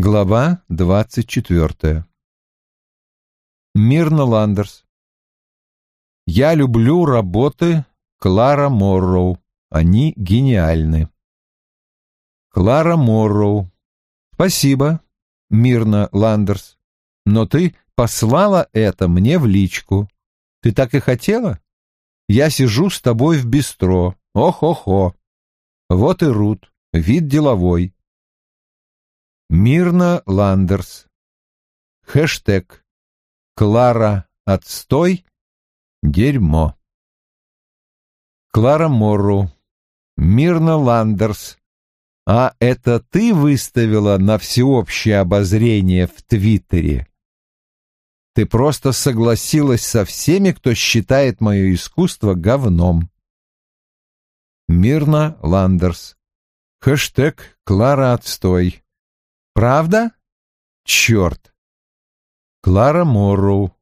Глава двадцать четвертая. Мирна Ландерс. Я люблю работы Клара Морроу. Они гениальны. Клара Морроу. Спасибо, Мирна Ландерс. Но ты послала это мне в личку. Ты так и хотела? Я сижу с тобой в бистро. Ох-охо. Вот и Рут. Вид деловой. Мирна Ландерс. Хэштег. Клара отстой. Дерьмо. Клара Морру. Мирна Ландерс. А это ты выставила на всеобщее обозрение в Твиттере? Ты просто согласилась со всеми, кто считает мое искусство говном. Мирна Ландерс. Хэштег Клара отстой. Правда? Черт. Клара Морроу.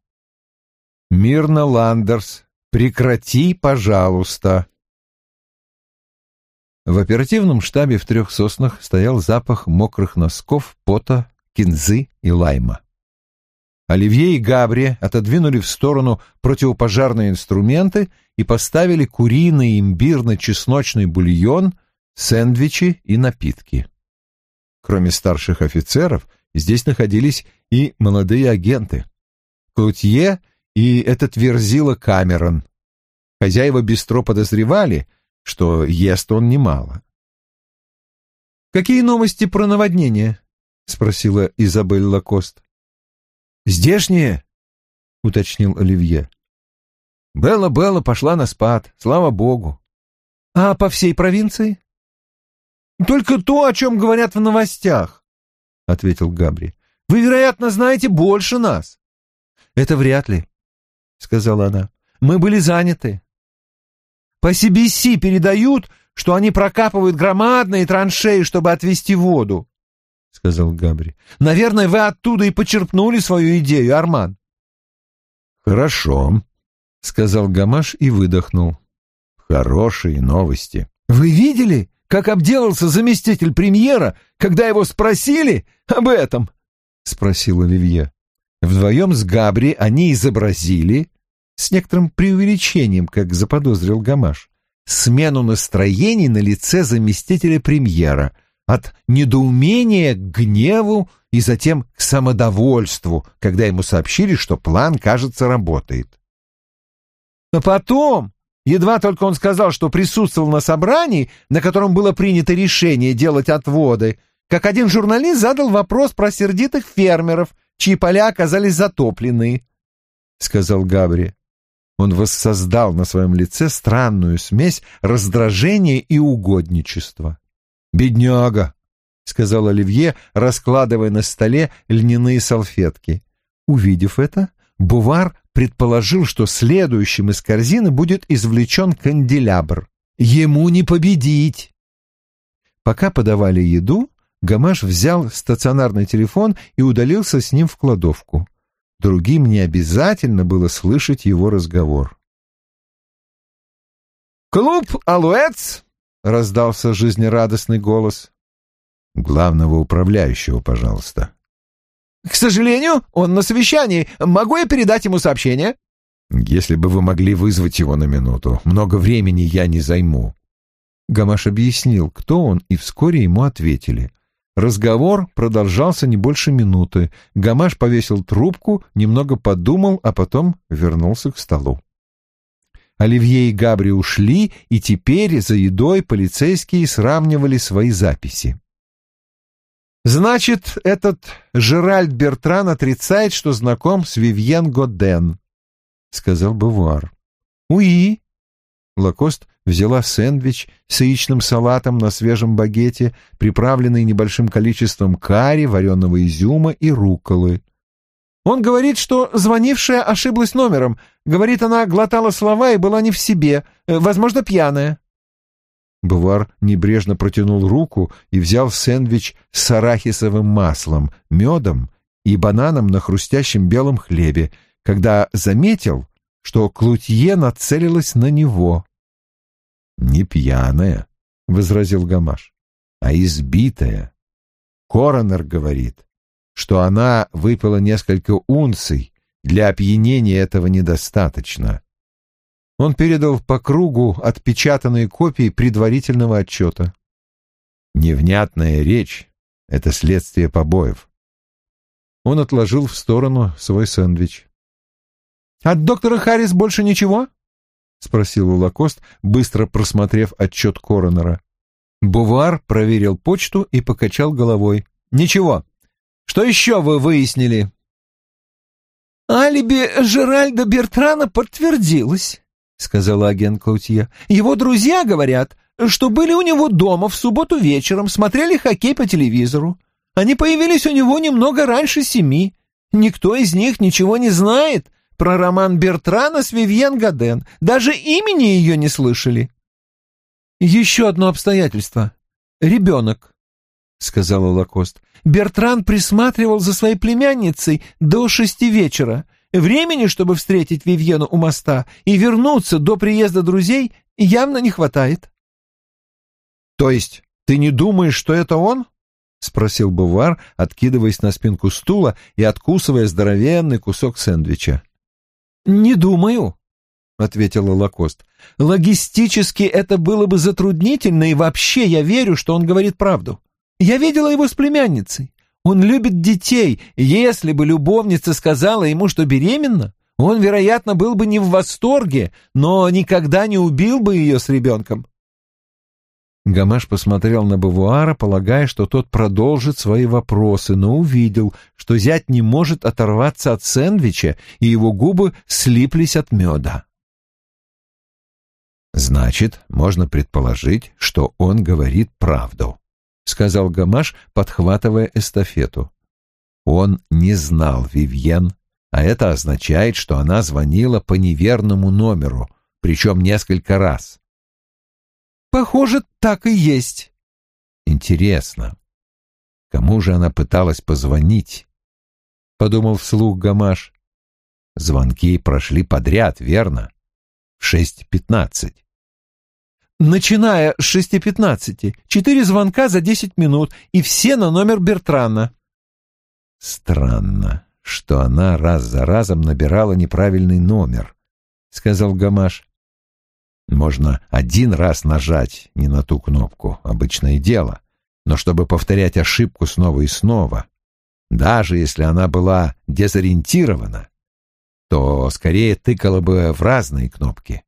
Мирна Ландерс. Прекрати, пожалуйста. В оперативном штабе в трех соснах стоял запах мокрых носков, пота, кинзы и лайма. Оливье и Габри отодвинули в сторону противопожарные инструменты и поставили куриный имбирно-чесночный бульон, сэндвичи и напитки. Кроме старших офицеров, здесь находились и молодые агенты. Клутье и этот верзила Камерон. Хозяева бистро подозревали, что ест он немало. «Какие новости про наводнение?» — спросила Изабель Лакост. «Здешние?» — уточнил Оливье. «Белла-Белла пошла на спад, слава богу». «А по всей провинции?» Только то, о чем говорят в новостях, — ответил Габри. — Вы, вероятно, знаете больше нас. — Это вряд ли, — сказала она. — Мы были заняты. По CBC передают, что они прокапывают громадные траншеи, чтобы отвести воду, — сказал Габри. — Наверное, вы оттуда и почерпнули свою идею, Арман. — Хорошо, — сказал Гамаш и выдохнул. — Хорошие новости. — Вы видели? Как обделался заместитель премьера, когда его спросили об этом?» — спросил Оливье. Вдвоем с Габри они изобразили, с некоторым преувеличением, как заподозрил Гамаш, смену настроений на лице заместителя премьера от недоумения к гневу и затем к самодовольству, когда ему сообщили, что план, кажется, работает. А потом Едва только он сказал, что присутствовал на собрании, на котором было принято решение делать отводы, как один журналист задал вопрос про сердитых фермеров, чьи поля оказались затоплены, — сказал Габри. Он воссоздал на своем лице странную смесь раздражения и угодничества. «Бедняга!» — сказал Оливье, раскладывая на столе льняные салфетки. Увидев это, Бувар предположил, что следующим из корзины будет извлечен канделябр. Ему не победить! Пока подавали еду, Гамаш взял стационарный телефон и удалился с ним в кладовку. Другим не обязательно было слышать его разговор. «Клуб Алуэц!» — раздался жизнерадостный голос. «Главного управляющего, пожалуйста», к сожалению, он на совещании. Могу я передать ему сообщение? Если бы вы могли вызвать его на минуту, много времени я не займу. Гамаш объяснил, кто он, и вскоре ему ответили. Разговор продолжался не больше минуты. Гамаш повесил трубку, немного подумал, а потом вернулся к столу. Оливье и Габри ушли, и теперь за едой полицейские сравнивали свои записи. Значит, этот Жеральд Бертран отрицает, что знаком с Вивьен Годен, — сказал Бавуар. Уи. Лакост взяла сэндвич с яичным салатом на свежем багете, приправленный небольшим количеством карри, вареного изюма и рукколы. Он говорит, что звонившая ошиблась номером. Говорит, она глотала слова и была не в себе, э, возможно, пьяная. Бувар небрежно протянул руку и взял сэндвич с арахисовым маслом, медом и бананом на хрустящем белом хлебе, когда заметил, что Клутье нацелилась на него. «Не пьяная», — возразил Гамаш, — «а избитая. Коронер говорит, что она выпила несколько унций, для опьянения этого недостаточно. Он передал по кругу отпечатанные копии предварительного отчета. Невнятная речь — это следствие побоев. Он отложил в сторону свой сэндвич. «От доктора Харрис больше ничего?» — спросил Лакост, быстро просмотрев отчет коронера. Бувар проверил почту и покачал головой. «Ничего. Что еще вы выяснили?» «Алиби Жеральда Бертрана подтвердилось», — сказала агент Клаутье. «Его друзья говорят, что были у него дома в субботу вечером, смотрели хоккей по телевизору. Они появились у него немного раньше семи. Никто из них ничего не знает про роман Бертрана с Вивьен Гаден. Даже имени ее не слышали. Еще одно обстоятельство. Ребенок, — сказала Лакост. Бертран присматривал за своей племянницей до шести вечера. Времени, чтобы встретить Вивьену у моста и вернуться до приезда друзей, явно не хватает. — То есть ты не думаешь, что это он? — спросил Бувар, откидываясь на спинку стула и откусывая здоровенный кусок сэндвича. «Не думаю», — ответила Лакост. «Логистически это было бы затруднительно, и вообще я верю, что он говорит правду. Я видела его с племянницей. Он любит детей. Если бы любовница сказала ему, что беременна, он, вероятно, был бы не в восторге, но никогда не убил бы ее с ребенком. Гамаш посмотрел на Бавуара, полагая, что тот продолжит свои вопросы, но увидел, что зять не может оторваться от сэндвича, и его губы слиплись от меда. «Значит, можно предположить, что он говорит правду», — сказал Гамаш, подхватывая эстафету. Он не знал Вивьен, а это означает, что она звонила по неверному номеру, причем несколько раз. Похоже, так и есть. Интересно, кому же она пыталась позвонить? Подумал вслух Гамаш. Звонки прошли подряд, верно? В шесть пятнадцать. Начиная с шести пятнадцати. Четыре звонка за десять минут, и все на номер Бертрана. Странно, что она раз за разом набирала неправильный номер, — сказал Гамаш. Можно один раз нажать не на ту кнопку, обычное дело, но чтобы повторять ошибку снова и снова, даже если она была дезориентирована, то скорее тыкала бы в разные кнопки.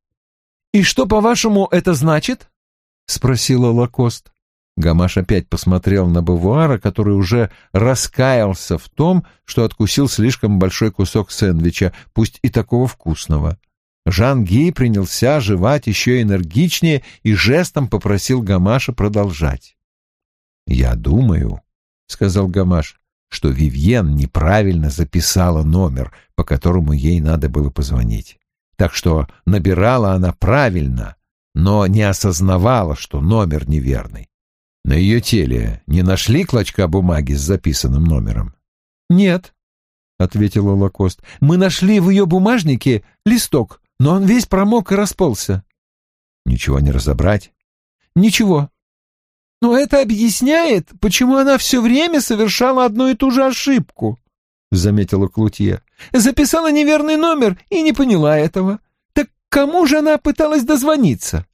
«И что, по-вашему, это значит?» — спросила Лакост. Гамаш опять посмотрел на Бавуара, который уже раскаялся в том, что откусил слишком большой кусок сэндвича, пусть и такого вкусного. Жан Ги принялся жевать еще энергичнее и жестом попросил Гамаша продолжать. «Я думаю», — сказал Гамаш, — «что Вивьен неправильно записала номер, по которому ей надо было позвонить. Так что набирала она правильно, но не осознавала, что номер неверный. На ее теле не нашли клочка бумаги с записанным номером?» «Нет», — ответила Лакост, — «мы нашли в ее бумажнике листок, но он весь промок и расползся. Ничего не разобрать? Ничего. Но это объясняет, почему она все время совершала одну и ту же ошибку, — заметила Клутье. Записала неверный номер и не поняла этого. Так кому же она пыталась дозвониться?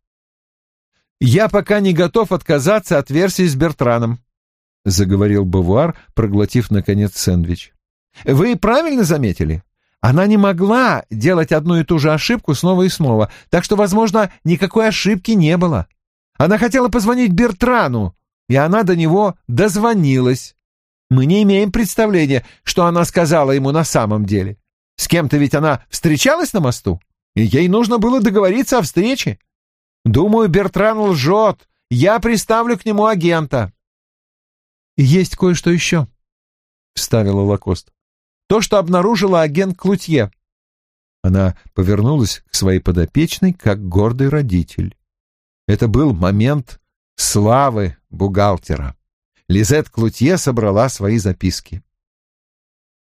Я пока не готов отказаться от версии с Бертраном, — заговорил Бавуар, проглотив, наконец, сэндвич. Вы правильно заметили? Она не могла делать одну и ту же ошибку снова и снова, так что, возможно, никакой ошибки не было. Она хотела позвонить Бертрану, и она до него дозвонилась. Мы не имеем представления, что она сказала ему на самом деле. С кем-то ведь она встречалась на мосту, и ей нужно было договориться о встрече. Думаю, Бертран лжет. Я приставлю к нему агента. «Есть кое-что еще», — вставила Лакост то, что обнаружила агент Клутье. Она повернулась к своей подопечной, как гордый родитель. Это был момент славы бухгалтера. Лизет Клутье собрала свои записки.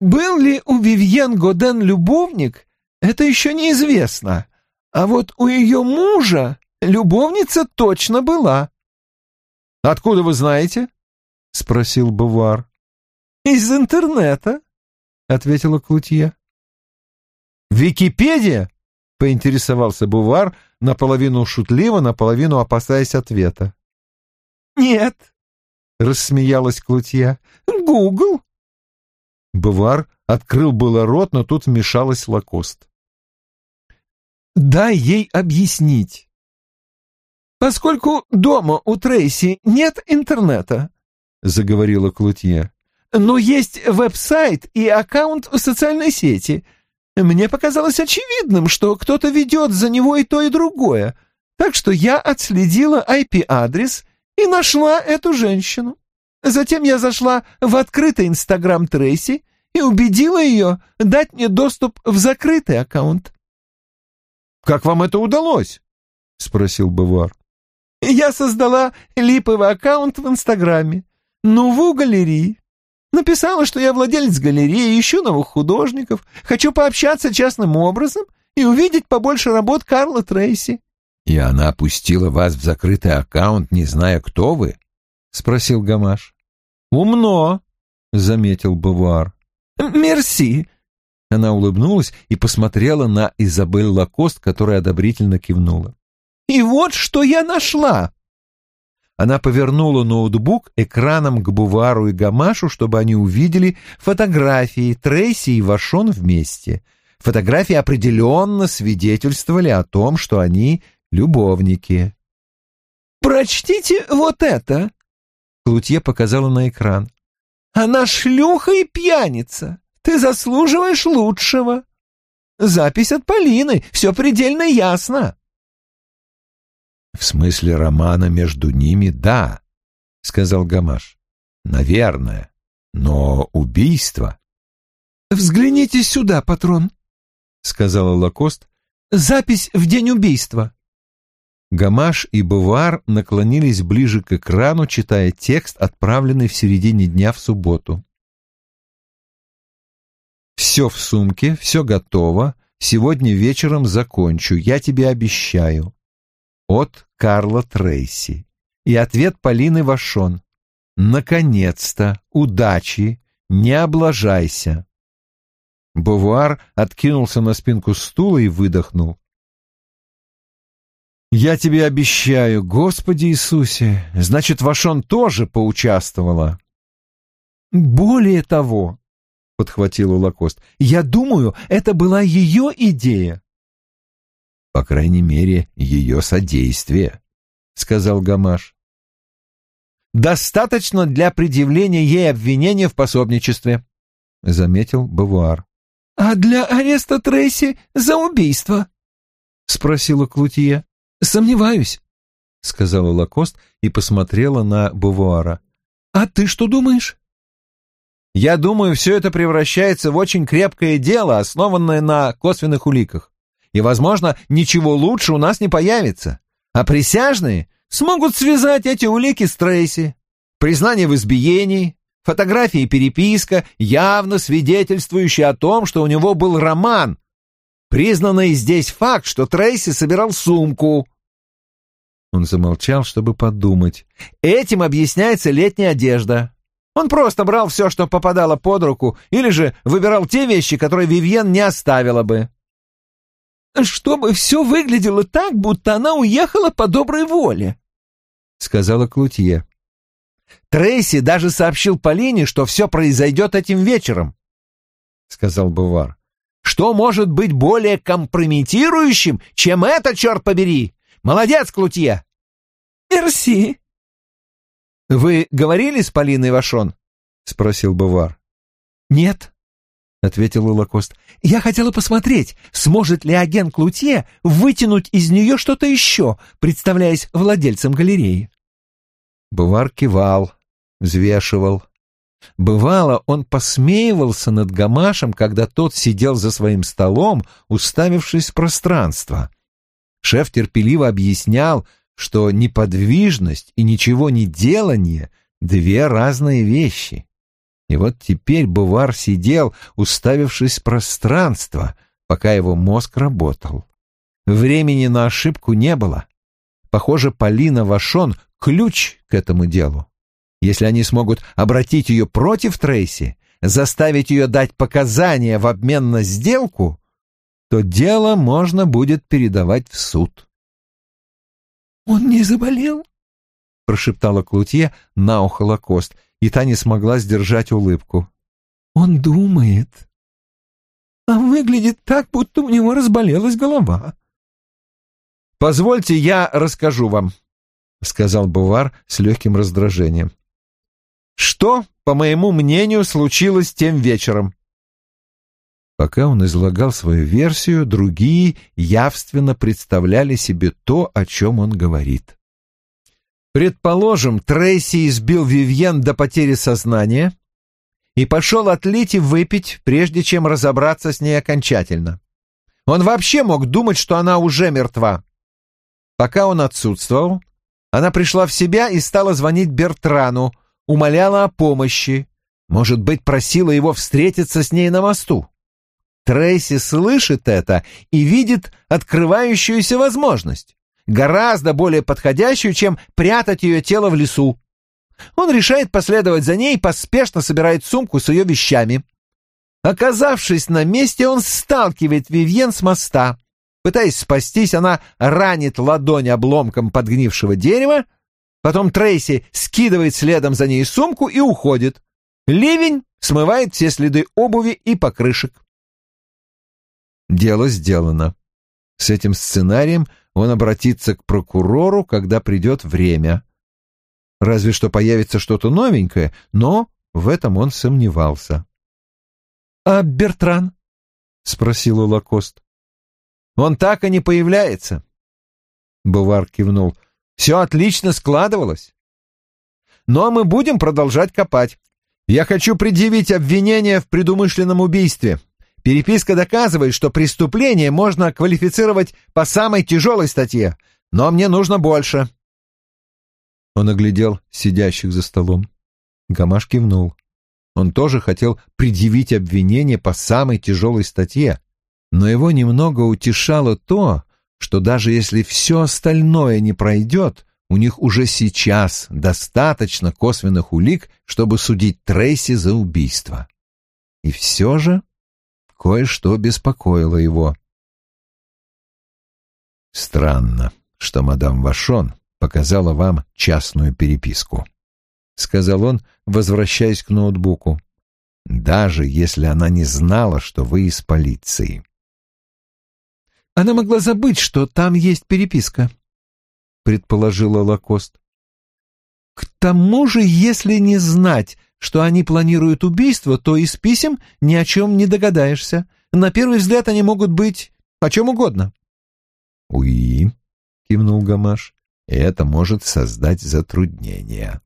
Был ли у Вивьен Годен любовник, это еще неизвестно. А вот у ее мужа любовница точно была. «Откуда вы знаете?» — спросил Бувар. «Из интернета», — ответила Клутье. «Википедия?» — поинтересовался Бувар, наполовину шутливо, наполовину опасаясь ответа. «Нет», — рассмеялась Клутье. «Гугл». Бувар открыл было рот, но тут вмешалась Лакост. «Дай ей объяснить». «Поскольку дома у Трейси нет интернета», — заговорила Клутье, «но есть веб-сайт и аккаунт в социальной сети. Мне показалось очевидным, что кто-то ведет за него и то, и другое, так что я отследила IP-адрес и нашла эту женщину. Затем я зашла в открытый Инстаграм Трейси и убедила ее дать мне доступ в закрытый аккаунт. «Как вам это удалось?» — спросил Бавуар. Я создала липовый аккаунт в Инстаграме, Нуву галереи. Написала, что я владелец галереи, ищу новых художников, хочу пообщаться частным образом и увидеть побольше работ Карла Трейси. — И она опустила вас в закрытый аккаунт, не зная, кто вы? — спросил Гамаш. — Умно, — заметил Бавуар. — Мерси. Она улыбнулась и посмотрела на Изабель Лакост, которая одобрительно кивнула. И вот что я нашла!» Она повернула ноутбук экраном к Бувару и Гамашу, чтобы они увидели фотографии Трейси и Вашон вместе. Фотографии определенно свидетельствовали о том, что они любовники. «Прочтите вот это!» Клутье показала на экран. «Она шлюха и пьяница! Ты заслуживаешь лучшего!» «Запись от Полины, все предельно ясно!» В смысле романа между ними, да, — сказал Гамаш. Наверное. Но убийство... «Взгляните сюда, патрон», — сказала Лакост. «Запись в день убийства». Гамаш и Бувар наклонились ближе к экрану, читая текст, отправленный в середине дня в субботу. «Все в сумке, все готово. Сегодня вечером закончу, я тебе обещаю от Карла Трейси. И ответ Полины Вашон. «Наконец-то! Удачи! Не облажайся!» Бувуар откинулся на спинку стула и выдохнул. «Я тебе обещаю, Господи Иисусе, значит, Вашон тоже поучаствовала». «Более того», — подхватил Лакост, — «я думаю, это была ее идея. По крайней мере, ее содействие, — сказал Гамаш. «Достаточно для предъявления ей обвинения в пособничестве», — заметил Бавуар. «А для ареста Трейси за убийство?» — спросила Клутия. «Сомневаюсь», — сказала Лакост и посмотрела на Бавуара. «А ты что думаешь?» «Я думаю, все это превращается в очень крепкое дело, основанное на косвенных уликах и, возможно, ничего лучше у нас не появится. А присяжные смогут связать эти улики с Трейси. Признание в избиении, фотографии и переписка, явно свидетельствующие о том, что у него был роман. Признанный здесь факт, что Трейси собирал сумку. Он замолчал, чтобы подумать. Этим объясняется летняя одежда. Он просто брал все, что попадало под руку, или же выбирал те вещи, которые Вивьен не оставила бы чтобы все выглядело так, будто она уехала по доброй воле», — сказала Клутье. «Трейси даже сообщил Полине, что все произойдет этим вечером», — сказал Бувар. «Что может быть более компрометирующим, чем это, черт побери? Молодец, Клутье!» «Мерси!» «Вы говорили с Полиной Вашон?» — спросил Бувар. «Нет», — ответил Лакост. «Я хотела посмотреть, сможет ли агент Клутье вытянуть из нее что-то еще, представляясь владельцем галереи». Бувар кивал, взвешивал. Бывало, он посмеивался над Гамашем, когда тот сидел за своим столом, уставившись в пространство. Шеф терпеливо объяснял, что неподвижность и ничего не делание — две разные вещи. И вот теперь Бувар сидел, уставившись в пространство, пока его мозг работал. Времени на ошибку не было. Похоже, Полина Вашон — ключ к этому делу. Если они смогут обратить ее против Трейси, заставить ее дать показания в обмен на сделку, то дело можно будет передавать в суд. «Он не заболел?» — прошептала Клутье на ухо Лакост, и та не смогла сдержать улыбку. «Он думает. А выглядит так, будто у него разболелась голова». «Позвольте, я расскажу вам», — сказал Бувар с легким раздражением. Что, по моему мнению, случилось тем вечером? Пока он излагал свою версию, другие явственно представляли себе то, о чем он говорит. Предположим, Трейси избил Вивьен до потери сознания и пошел отлить и выпить, прежде чем разобраться с ней окончательно. Он вообще мог думать, что она уже мертва. Пока он отсутствовал, она пришла в себя и стала звонить Бертрану, умоляла о помощи, может быть, просила его встретиться с ней на мосту. Трейси слышит это и видит открывающуюся возможность, гораздо более подходящую, чем прятать ее тело в лесу. Он решает последовать за ней и поспешно собирает сумку с ее вещами. Оказавшись на месте, он сталкивает Вивьен с моста. Пытаясь спастись, она ранит ладонь обломком подгнившего дерева, Потом Трейси скидывает следом за ней сумку и уходит. Ливень смывает все следы обуви и покрышек. Дело сделано. С этим сценарием он обратится к прокурору, когда придет время. Разве что появится что-то новенькое, но в этом он сомневался. — А Бертран? — спросила Лакост. — Он так и не появляется. Бувар кивнул. — все отлично складывалось. Но мы будем продолжать копать. Я хочу предъявить обвинение в предумышленном убийстве. Переписка доказывает, что преступление можно квалифицировать по самой тяжелой статье, но мне нужно больше. Он оглядел сидящих за столом. Гамаш кивнул. Он тоже хотел предъявить обвинение по самой тяжелой статье, но его немного утешало то, что даже если все остальное не пройдет, у них уже сейчас достаточно косвенных улик, чтобы судить Трейси за убийство. И все же кое-что беспокоило его. «Странно, что мадам Вашон показала вам частную переписку», — сказал он, возвращаясь к ноутбуку. «Даже если она не знала, что вы из полиции». Она могла забыть, что там есть переписка, предположила Лакост. К тому же, если не знать, что они планируют убийство, то из писем ни о чем не догадаешься. На первый взгляд они могут быть о чем угодно. «Уи», — кивнул Гамаш, — «это может создать затруднения».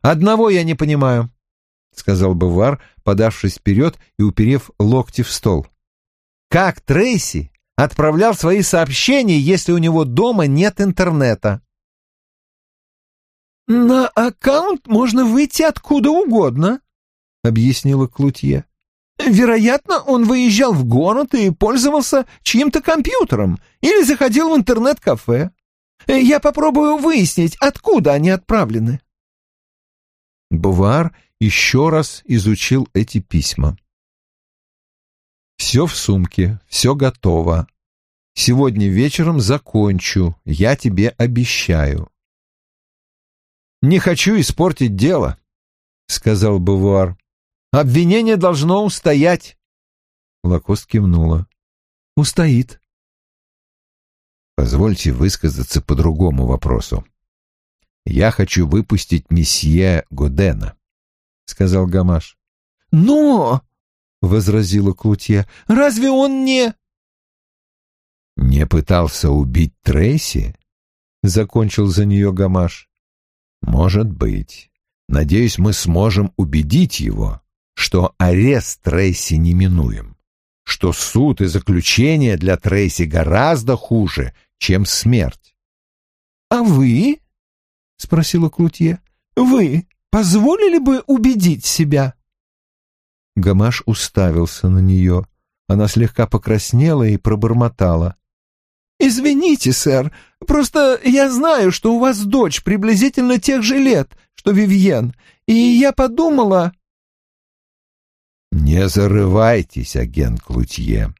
«Одного я не понимаю», — сказал Бавар, подавшись вперед и уперев локти в стол. «Как Трейси отправлял свои сообщения, если у него дома нет интернета. «На аккаунт можно выйти откуда угодно», — объяснила Клутье. «Вероятно, он выезжал в город и пользовался чьим-то компьютером или заходил в интернет-кафе. Я попробую выяснить, откуда они отправлены». Бувар еще раз изучил эти письма. Все в сумке, все готово. Сегодня вечером закончу, я тебе обещаю. «Не хочу испортить дело», — сказал Бавуар. «Обвинение должно устоять». Лакост кивнула. «Устоит». «Позвольте высказаться по другому вопросу. Я хочу выпустить месье Годена», — сказал Гамаш. «Но!» — возразила Клутье. «Разве он не...» «Не пытался убить Трейси?» — закончил за нее Гамаш. «Может быть. Надеюсь, мы сможем убедить его, что арест Трейси неминуем, что суд и заключение для Трейси гораздо хуже, чем смерть». «А вы?» — спросила Клутье. «Вы позволили бы убедить себя?» Гамаш уставился на нее. Она слегка покраснела и пробормотала. «Извините, сэр, просто я знаю, что у вас дочь приблизительно тех же лет, что Вивьен, и я подумала...» «Не зарывайтесь, агент Клутье»,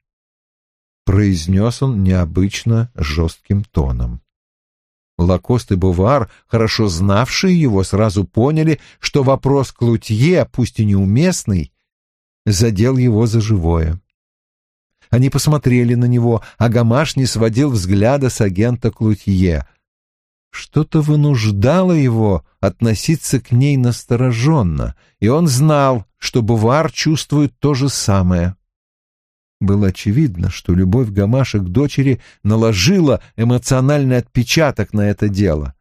— произнес он необычно жестким тоном. Лакост и Бувар, хорошо знавшие его, сразу поняли, что вопрос Клутье, пусть и неуместный, задел его за живое. Они посмотрели на него, а Гамаш не сводил взгляда с агента Клутье. Что-то вынуждало его относиться к ней настороженно, и он знал, что Бувар чувствует то же самое. Было очевидно, что любовь Гамаша к дочери наложила эмоциональный отпечаток на это дело.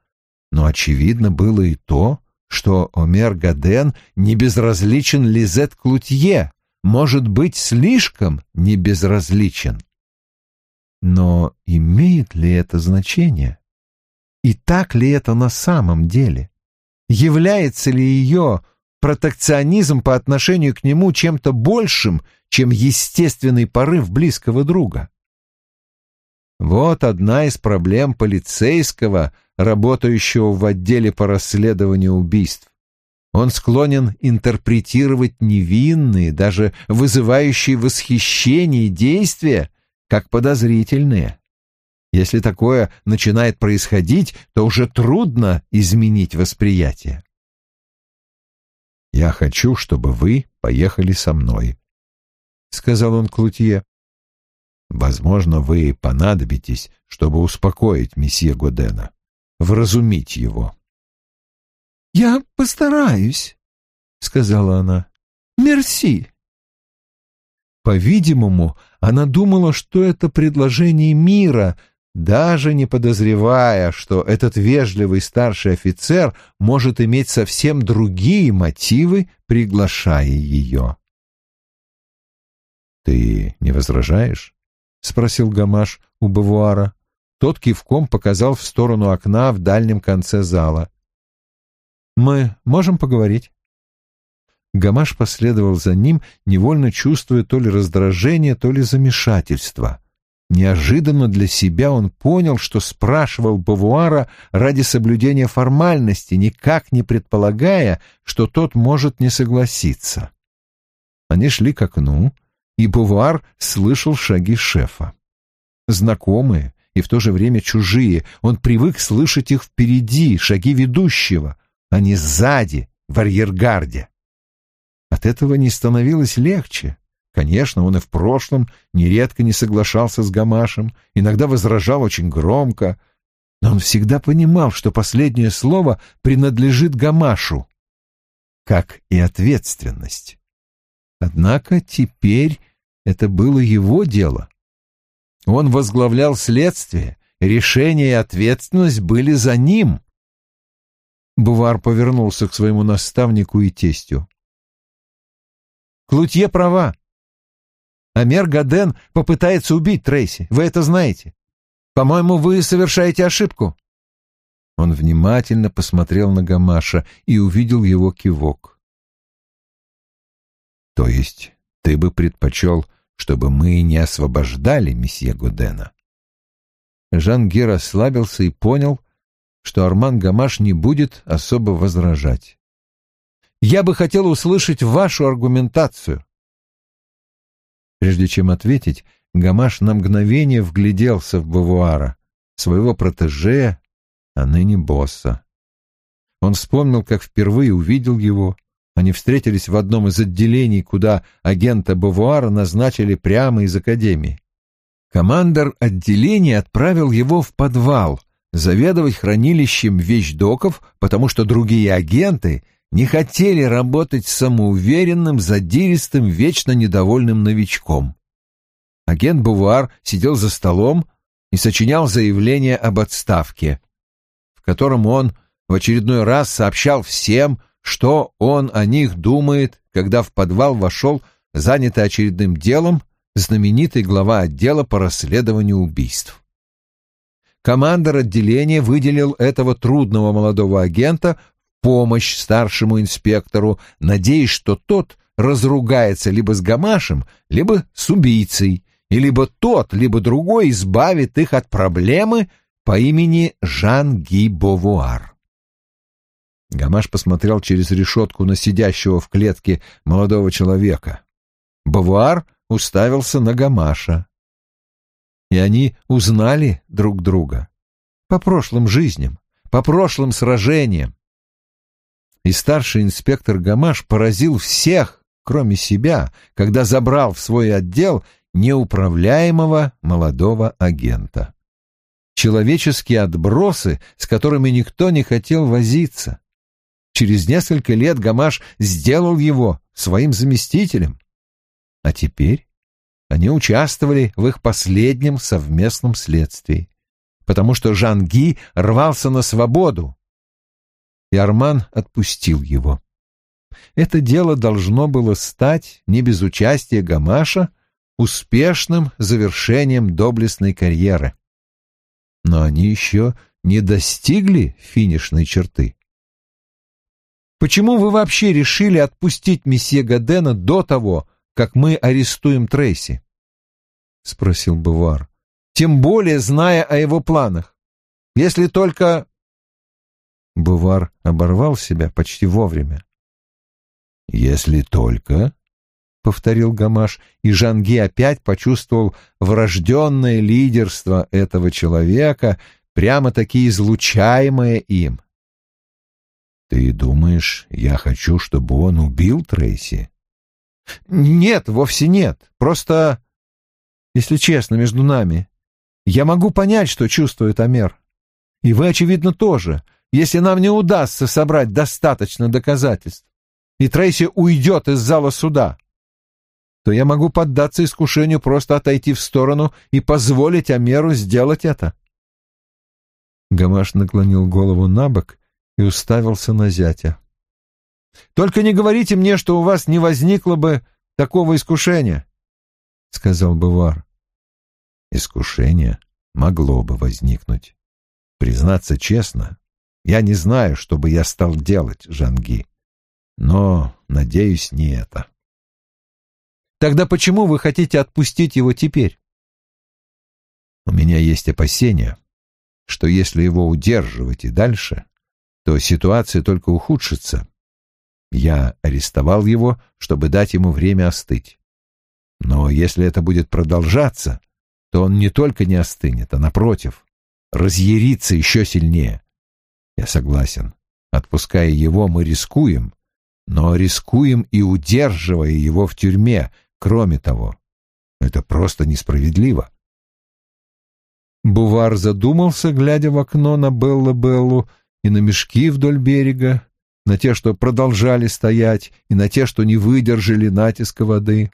Но очевидно было и то, что Омер Гаден не безразличен Лизет Клутье, может быть слишком небезразличен. Но имеет ли это значение? И так ли это на самом деле? Является ли ее протекционизм по отношению к нему чем-то большим, чем естественный порыв близкого друга? Вот одна из проблем полицейского, работающего в отделе по расследованию убийств. Он склонен интерпретировать невинные, даже вызывающие восхищение действия, как подозрительные. Если такое начинает происходить, то уже трудно изменить восприятие. «Я хочу, чтобы вы поехали со мной», — сказал он Клутье. «Возможно, вы понадобитесь, чтобы успокоить месье Годена, вразумить его». «Я постараюсь», — сказала она. «Мерси». По-видимому, она думала, что это предложение мира, даже не подозревая, что этот вежливый старший офицер может иметь совсем другие мотивы, приглашая ее. «Ты не возражаешь?» — спросил Гамаш у Бавуара. Тот кивком показал в сторону окна в дальнем конце зала. Мы можем поговорить?» Гамаш последовал за ним, невольно чувствуя то ли раздражение, то ли замешательство. Неожиданно для себя он понял, что спрашивал Бавуара ради соблюдения формальности, никак не предполагая, что тот может не согласиться. Они шли к окну, и Бавуар слышал шаги шефа. Знакомые и в то же время чужие, он привык слышать их впереди, шаги ведущего, а не сзади, в арьергарде. От этого не становилось легче. Конечно, он и в прошлом нередко не соглашался с Гамашем, иногда возражал очень громко, но он всегда понимал, что последнее слово принадлежит Гамашу, как и ответственность. Однако теперь это было его дело. Он возглавлял следствие, решение и ответственность были за ним. Бувар повернулся к своему наставнику и тестю. Клутье права. Амер Гаден попытается убить Трейси. Вы это знаете. По-моему, вы совершаете ошибку. Он внимательно посмотрел на Гамаша и увидел его кивок. То есть ты бы предпочел, чтобы мы не освобождали месье Гудена? Жан-Ги расслабился и понял, что Арман Гамаш не будет особо возражать. «Я бы хотел услышать вашу аргументацию». Прежде чем ответить, Гамаш на мгновение вгляделся в Бавуара, своего протеже, а ныне босса. Он вспомнил, как впервые увидел его. Они встретились в одном из отделений, куда агента Бавуара назначили прямо из академии. Командор отделения отправил его в подвал — заведовать хранилищем вещдоков, потому что другие агенты не хотели работать с самоуверенным, задиристым, вечно недовольным новичком. Агент Бувар сидел за столом и сочинял заявление об отставке, в котором он в очередной раз сообщал всем, что он о них думает, когда в подвал вошел занятый очередным делом знаменитый глава отдела по расследованию убийств командор отделения выделил этого трудного молодого агента в помощь старшему инспектору, надеясь, что тот разругается либо с Гамашем, либо с убийцей, и либо тот, либо другой избавит их от проблемы по имени Жан-Ги Бовуар. Гамаш посмотрел через решетку на сидящего в клетке молодого человека. Бавуар уставился на Гамаша. И они узнали друг друга по прошлым жизням, по прошлым сражениям. И старший инспектор Гамаш поразил всех, кроме себя, когда забрал в свой отдел неуправляемого молодого агента. Человеческие отбросы, с которыми никто не хотел возиться. Через несколько лет Гамаш сделал его своим заместителем. А теперь они участвовали в их последнем совместном следствии, потому что Жан-Ги рвался на свободу, и Арман отпустил его. Это дело должно было стать, не без участия Гамаша, успешным завершением доблестной карьеры. Но они еще не достигли финишной черты. Почему вы вообще решили отпустить месье Гадена до того, как мы арестуем Трейси? — спросил Бувар. — Тем более, зная о его планах. Если только... Бувар оборвал себя почти вовремя. «Если только...» — повторил Гамаш, и Жанги опять почувствовал врожденное лидерство этого человека, прямо-таки излучаемое им. «Ты думаешь, я хочу, чтобы он убил Трейси?» «Нет, вовсе нет. Просто, если честно, между нами, я могу понять, что чувствует Амер. И вы, очевидно, тоже, если нам не удастся собрать достаточно доказательств, и Трейси уйдет из зала суда, то я могу поддаться искушению просто отойти в сторону и позволить Амеру сделать это». Гамаш наклонил голову на бок и уставился на зятя. «Только не говорите мне, что у вас не возникло бы такого искушения», — сказал Бувар. «Искушение могло бы возникнуть. Признаться честно, я не знаю, что бы я стал делать, Жанги, но, надеюсь, не это». «Тогда почему вы хотите отпустить его теперь?» «У меня есть опасения, что если его удерживать и дальше, то ситуация только ухудшится. Я арестовал его, чтобы дать ему время остыть. Но если это будет продолжаться, то он не только не остынет, а, напротив, разъярится еще сильнее. Я согласен. Отпуская его, мы рискуем, но рискуем и удерживая его в тюрьме. Кроме того, это просто несправедливо. Бувар задумался, глядя в окно на Белла-Беллу, и на мешки вдоль берега, на те, что продолжали стоять, и на те, что не выдержали натиска воды.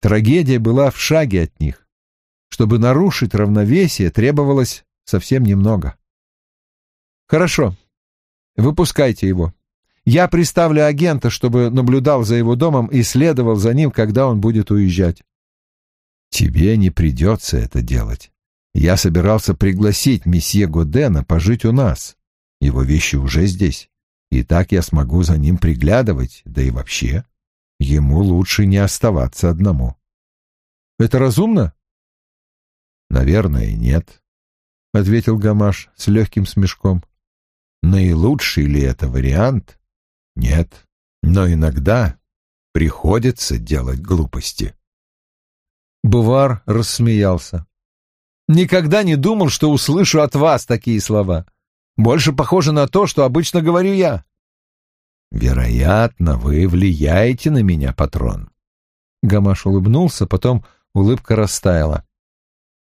Трагедия была в шаге от них. Чтобы нарушить равновесие, требовалось совсем немного. «Хорошо, выпускайте его. Я приставлю агента, чтобы наблюдал за его домом и следовал за ним, когда он будет уезжать». «Тебе не придется это делать. Я собирался пригласить месье Годена пожить у нас. Его вещи уже здесь. И так я смогу за ним приглядывать, да и вообще. Ему лучше не оставаться одному. Это разумно? Наверное, нет, — ответил Гамаш с легким смешком. Наилучший ли это вариант? Нет, но иногда приходится делать глупости. Бувар рассмеялся. «Никогда не думал, что услышу от вас такие слова. Больше похоже на то, что обычно говорю я. Вероятно, вы влияете на меня, патрон. Гамаш улыбнулся, потом улыбка растаяла.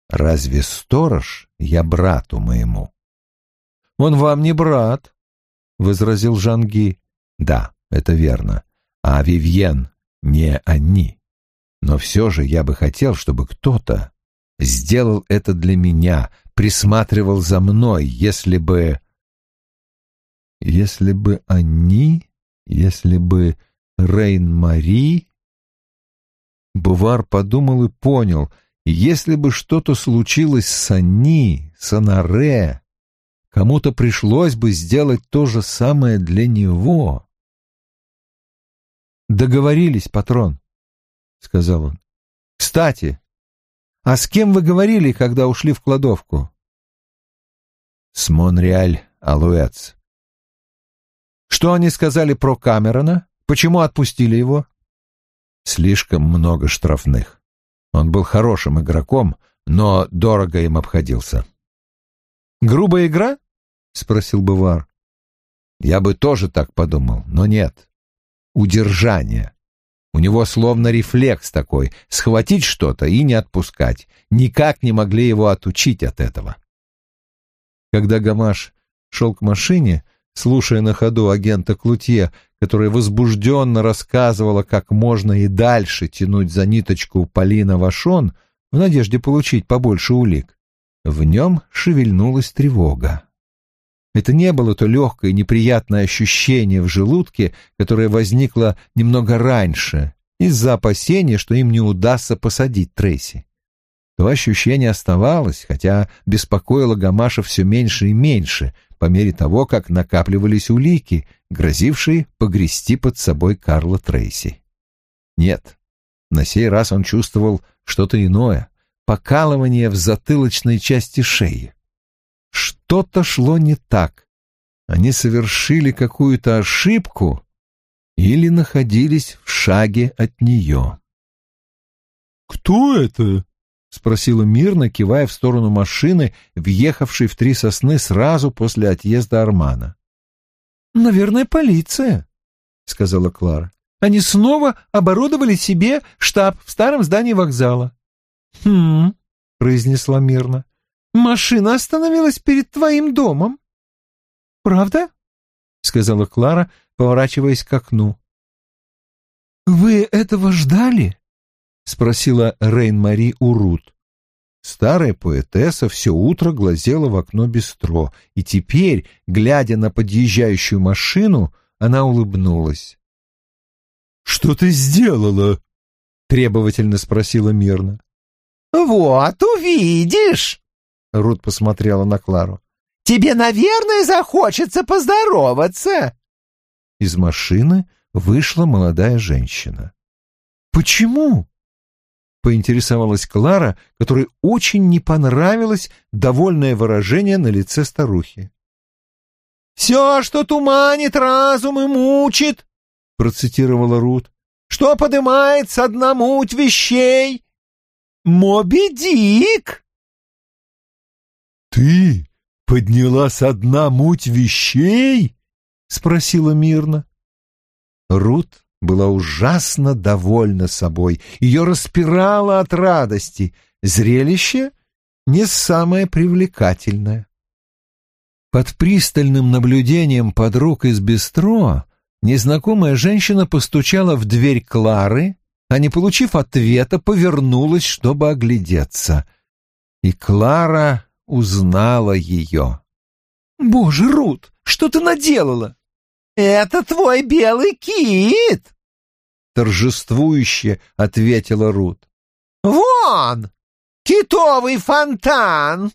Разве сторож я брату моему? Он вам не брат, возразил Жанги. Да, это верно. А Вивьен не они. Но все же я бы хотел, чтобы кто-то сделал это для меня, присматривал за мной, если бы... Если бы они, если бы Рейн-Мари... Бувар подумал и понял, если бы что-то случилось с Анни, с Анаре, кому-то пришлось бы сделать то же самое для него. «Договорились, патрон», — сказал он. «Кстати, А с кем вы говорили, когда ушли в кладовку? С Монреаль Алуэц. Что они сказали про Камерона? Почему отпустили его? Слишком много штрафных. Он был хорошим игроком, но дорого им обходился. «Грубая игра?» — спросил Бувар. «Я бы тоже так подумал, но нет. Удержание. У него словно рефлекс такой — схватить что-то и не отпускать. Никак не могли его отучить от этого». Когда Гамаш шел к машине, слушая на ходу агента Клутье, которая возбужденно рассказывала, как можно и дальше тянуть за ниточку Полина Вашон в надежде получить побольше улик. В нем шевельнулась тревога. Это не было то легкое неприятное ощущение в желудке, которое возникло немного раньше, из-за опасения, что им не удастся посадить Трейси. То ощущение оставалось, хотя беспокоило Гамаша все меньше и меньше — по мере того, как накапливались улики, грозившие погрести под собой Карла Трейси. Нет, на сей раз он чувствовал что-то иное, покалывание в затылочной части шеи. Что-то шло не так. Они совершили какую-то ошибку или находились в шаге от нее. «Кто это?» — спросила мирно, кивая в сторону машины, въехавшей в три сосны сразу после отъезда Армана. «Наверное, полиция», — сказала Клара. «Они снова оборудовали себе штаб в старом здании вокзала». «Хм», — произнесла мирно. «Машина остановилась перед твоим домом». «Правда?» — сказала Клара, поворачиваясь к окну. «Вы этого ждали?» — спросила Рейн-Мари Урут. Старая поэтесса все утро глазела в окно бистро, и теперь, глядя на подъезжающую машину, она улыбнулась. «Что ты сделала?» — требовательно спросила мирно. «Вот, увидишь!» — Рут посмотрела на Клару. «Тебе, наверное, захочется поздороваться!» Из машины вышла молодая женщина. «Почему?» поинтересовалась Клара, которой очень не понравилось довольное выражение на лице старухи. «Все, что туманит разум и мучит», — процитировала Рут, — «что подымает с дна муть вещей? Моби Дик!» «Ты подняла со дна муть вещей?» — спросила мирно. Рут была ужасно довольна собой, ее распирало от радости. Зрелище не самое привлекательное. Под пристальным наблюдением подруг из бистро незнакомая женщина постучала в дверь Клары, а не получив ответа, повернулась, чтобы оглядеться. И Клара узнала ее. «Боже, Рут, что ты наделала?» «Это твой белый кит!» Торжествующе ответила Рут. «Вон! Китовый фонтан!»